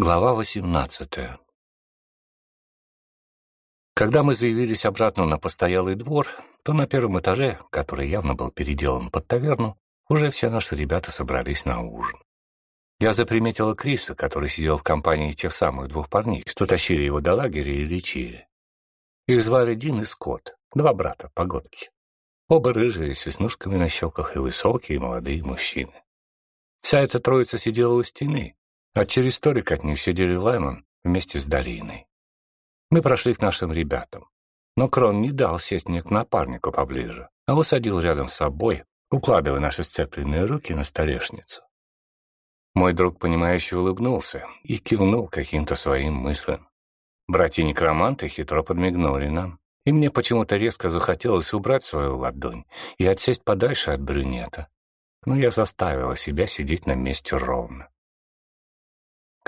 Глава 18 Когда мы заявились обратно на постоялый двор, то на первом этаже, который явно был переделан под таверну, уже все наши ребята собрались на ужин. Я заприметила Криса, который сидел в компании тех самых двух парней, что тащили его до лагеря и лечили. Их звали Дин и Скотт, два брата, погодки. Оба рыжие, с веснушками на щеках и высокие молодые мужчины. Вся эта троица сидела у стены, а через столик от них сидели Лаймон вместе с Дариной. Мы прошли к нашим ребятам. Но Крон не дал сесть мне к напарнику поближе, а усадил рядом с собой, укладывая наши сцепленные руки на столешницу. Мой друг, понимающе улыбнулся и кивнул каким-то своим мыслям. Братья-некроманты хитро подмигнули нам, и мне почему-то резко захотелось убрать свою ладонь и отсесть подальше от брюнета. Но я заставила себя сидеть на месте ровно.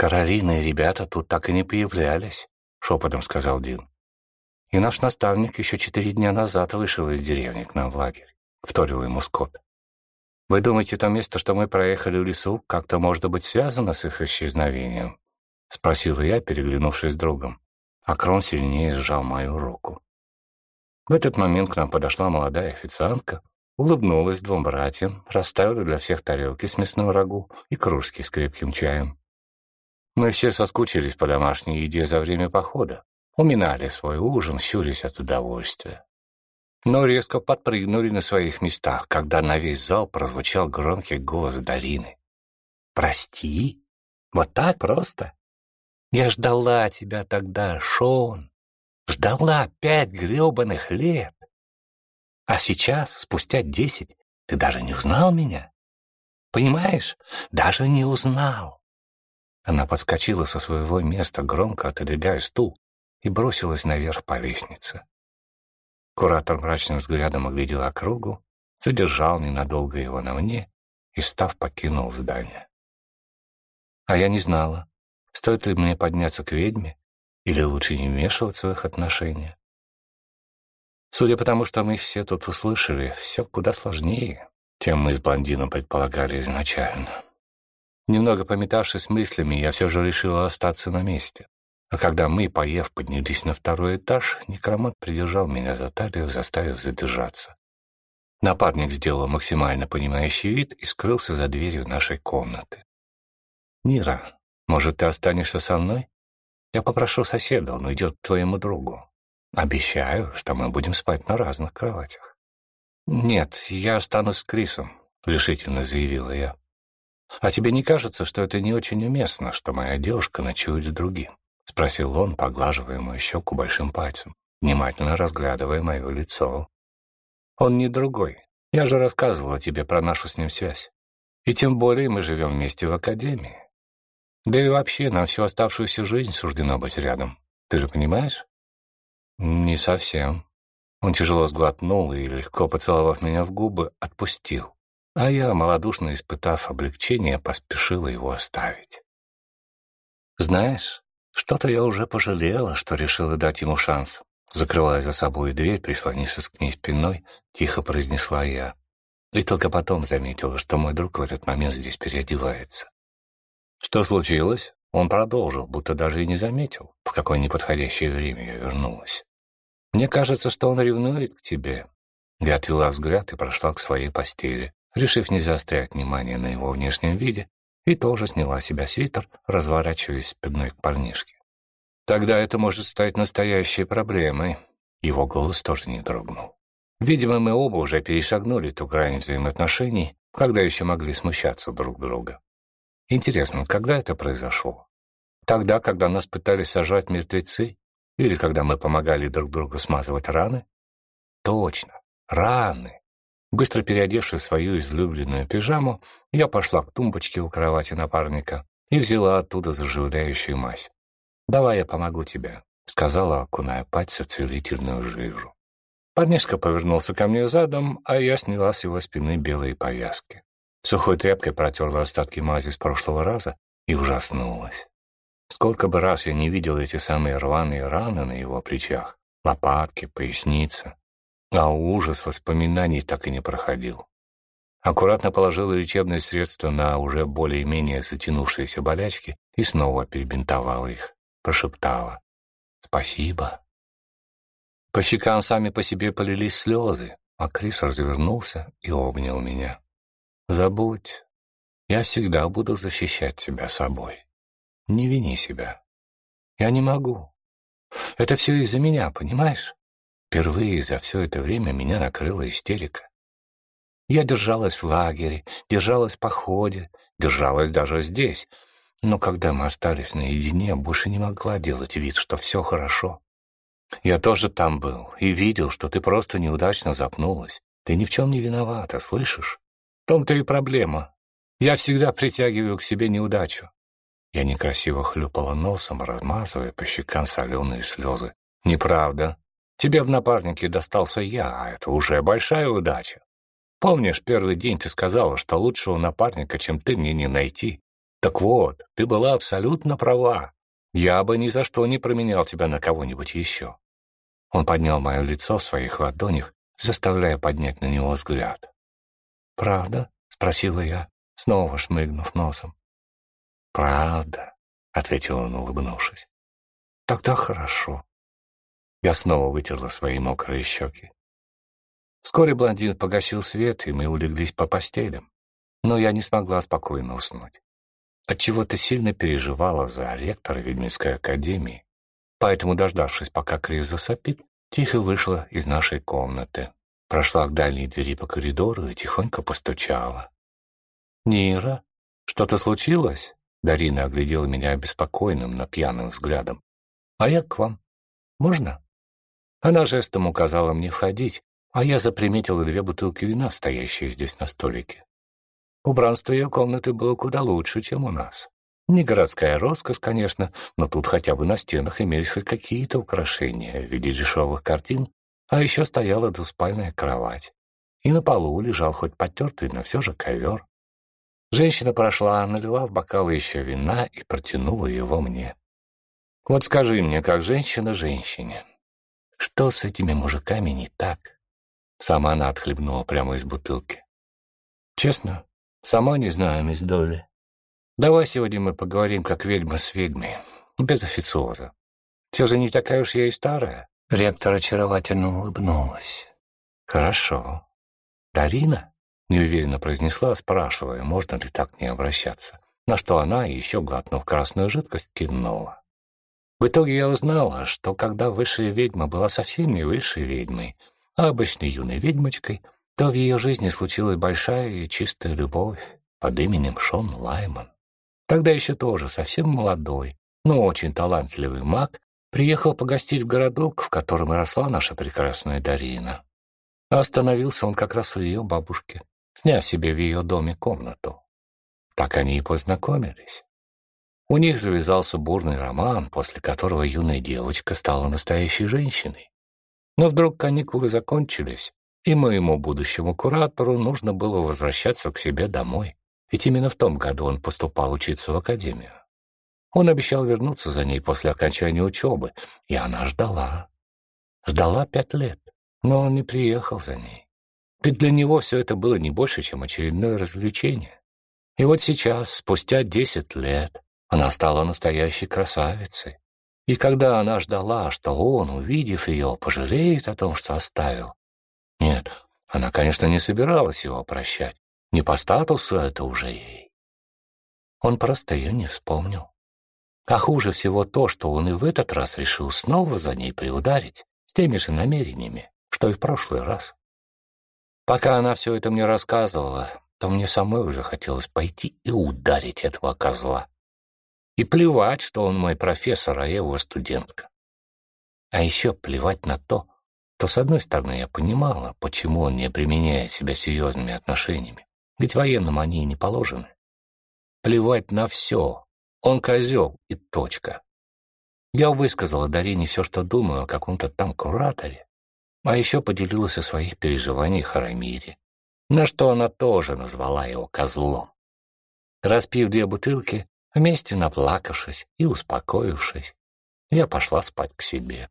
«Каролина и ребята тут так и не появлялись», — шепотом сказал Дин. «И наш наставник еще четыре дня назад вышел из деревни к нам в лагерь», — вторил ему Скотт. «Вы думаете, то место, что мы проехали в лесу, как-то может быть связано с их исчезновением?» — спросила я, переглянувшись с другом. А Крон сильнее сжал мою руку. В этот момент к нам подошла молодая официантка, улыбнулась двум братьям, расставила для всех тарелки с мясным рагу и кружки с крепким чаем. Мы все соскучились по домашней еде за время похода, уминали свой ужин, щурясь от удовольствия. Но резко подпрыгнули на своих местах, когда на весь зал прозвучал громкий голос Дарины. «Прости? Вот так просто? Я ждала тебя тогда, Шон. Ждала пять гребаных лет. А сейчас, спустя десять, ты даже не узнал меня? Понимаешь? Даже не узнал. Она подскочила со своего места, громко отодвигая стул, и бросилась наверх по лестнице. Куратор мрачным взглядом оглядел округу, задержал ненадолго его на мне и, став, покинул здание. А я не знала, стоит ли мне подняться к ведьме или лучше не вмешиваться в их отношения. Судя по тому, что мы все тут услышали, все куда сложнее, чем мы с блондином предполагали изначально. Немного пометавшись мыслями, я все же решила остаться на месте. А когда мы, поев, поднялись на второй этаж, некромант придержал меня за талию, заставив задержаться. Напарник сделал максимально понимающий вид и скрылся за дверью нашей комнаты. «Нира, может, ты останешься со мной? Я попрошу соседа, он идет к твоему другу. Обещаю, что мы будем спать на разных кроватях». «Нет, я останусь с Крисом», — решительно заявила я. «А тебе не кажется, что это не очень уместно, что моя девушка ночует с другим?» — спросил он, поглаживая мою щеку большим пальцем, внимательно разглядывая мое лицо. «Он не другой. Я же рассказывала тебе про нашу с ним связь. И тем более мы живем вместе в академии. Да и вообще нам всю оставшуюся жизнь суждено быть рядом. Ты же понимаешь?» «Не совсем». Он тяжело сглотнул и, легко поцеловав меня в губы, отпустил а я, малодушно испытав облегчение, поспешила его оставить. «Знаешь, что-то я уже пожалела, что решила дать ему шанс», закрывая за собой дверь, прислонившись к ней спиной, тихо произнесла я. И только потом заметила, что мой друг в этот момент здесь переодевается. «Что случилось?» Он продолжил, будто даже и не заметил, в какое неподходящее время я вернулась. «Мне кажется, что он ревнует к тебе». Я отвела взгляд и прошла к своей постели, решив не заострять внимание на его внешнем виде, и тоже сняла с себя свитер, разворачиваясь спиной к парнишке. Тогда это может стать настоящей проблемой. Его голос тоже не дрогнул. Видимо, мы оба уже перешагнули ту грань взаимоотношений, когда еще могли смущаться друг друга. Интересно, когда это произошло? Тогда, когда нас пытались сажать мертвецы? Или когда мы помогали друг другу смазывать раны? Точно, раны. Быстро переодевшись в свою излюбленную пижаму, я пошла к тумбочке у кровати напарника и взяла оттуда заживляющую мазь. «Давай я помогу тебе», — сказала, окуная пальцы в целительную жижу. Парнишка повернулся ко мне задом, а я сняла с его спины белые повязки. Сухой тряпкой протерла остатки мази с прошлого раза и ужаснулась. Сколько бы раз я не видел эти самые рваные раны на его плечах, лопатки, поясница, а ужас воспоминаний так и не проходил. аккуратно положила лечебные средства на уже более-менее затянувшиеся болячки и снова перебинтовала их, прошептала «Спасибо». По щекам сами по себе полились слезы, а Крис развернулся и обнял меня. «Забудь, я всегда буду защищать тебя собой. Не вини себя. Я не могу. Это все из-за меня, понимаешь? Впервые за все это время меня накрыла истерика. Я держалась в лагере, держалась в походе, держалась даже здесь. Но когда мы остались наедине, больше не могла делать вид, что все хорошо. Я тоже там был и видел, что ты просто неудачно запнулась. Ты ни в чем не виновата, слышишь? В том-то и проблема. Я всегда притягиваю к себе неудачу. Я некрасиво хлюпала носом, размазывая по щекам соленые слезы. Неправда. Тебе в напарнике достался я, а это уже большая удача. Помнишь, первый день ты сказала, что лучшего напарника, чем ты, мне не найти? Так вот, ты была абсолютно права. Я бы ни за что не променял тебя на кого-нибудь еще. Он поднял мое лицо в своих ладонях, заставляя поднять на него взгляд. «Правда?» — спросила я, снова шмыгнув носом. «Правда», — ответил он, улыбнувшись. «Тогда хорошо». Я снова вытерла свои мокрые щеки. Вскоре блондин погасил свет, и мы улеглись по постелям. Но я не смогла спокойно уснуть. Отчего-то сильно переживала за ректора Ведьминской академии. Поэтому, дождавшись, пока Крис засопит, тихо вышла из нашей комнаты, прошла к дальней двери по коридору и тихонько постучала. «Нира, что-то случилось?» Дарина оглядела меня обеспокоенным, но пьяным взглядом. «А я к вам. Можно?» Она жестом указала мне входить, а я заприметила две бутылки вина, стоящие здесь на столике. Убранство ее комнаты было куда лучше, чем у нас. Не городская роскошь, конечно, но тут хотя бы на стенах имелись хоть какие-то украшения в виде дешевых картин, а еще стояла двуспальная кровать. И на полу лежал хоть потертый, но все же ковер. Женщина прошла, налила в бокалы еще вина и протянула его мне. Вот скажи мне, как женщина женщине, что с этими мужиками не так? Сама она отхлебнула прямо из бутылки. Честно, сама не знаю, мисс Долли. Давай сегодня мы поговорим, как ведьма с ведьмой, без официоза. Все же не такая уж я и старая. Ректор очаровательно улыбнулась. Хорошо. Дарина? неуверенно произнесла, спрашивая, можно ли так не обращаться, на что она, еще глотнув красную жидкость, кивнула. В итоге я узнала, что когда высшая ведьма была совсем не высшей ведьмой, а обычной юной ведьмочкой, то в ее жизни случилась большая и чистая любовь под именем Шон Лайман. Тогда еще тоже совсем молодой, но очень талантливый маг приехал погостить в городок, в котором росла наша прекрасная Дарина. Остановился он как раз у ее бабушки сняв себе в ее доме комнату. Так они и познакомились. У них завязался бурный роман, после которого юная девочка стала настоящей женщиной. Но вдруг каникулы закончились, и моему будущему куратору нужно было возвращаться к себе домой, ведь именно в том году он поступал учиться в академию. Он обещал вернуться за ней после окончания учебы, и она ждала. Ждала пять лет, но он не приехал за ней. Ведь для него все это было не больше, чем очередное развлечение. И вот сейчас, спустя десять лет, она стала настоящей красавицей. И когда она ждала, что он, увидев ее, пожалеет о том, что оставил, нет, она, конечно, не собиралась его прощать. Не по статусу это уже ей. Он просто ее не вспомнил. А хуже всего то, что он и в этот раз решил снова за ней приударить, с теми же намерениями, что и в прошлый раз. Пока она все это мне рассказывала, то мне самой уже хотелось пойти и ударить этого козла. И плевать, что он мой профессор, а я его студентка. А еще плевать на то, то, с одной стороны, я понимала, почему он не применяет себя серьезными отношениями, ведь военным они и не положены. Плевать на все. Он козел и точка. Я высказала Дарине все, что думаю о каком-то там кураторе, а еще поделилась о своих переживаниях о Рамире, на что она тоже назвала его козлом. Распив две бутылки, вместе наплакавшись и успокоившись, я пошла спать к себе.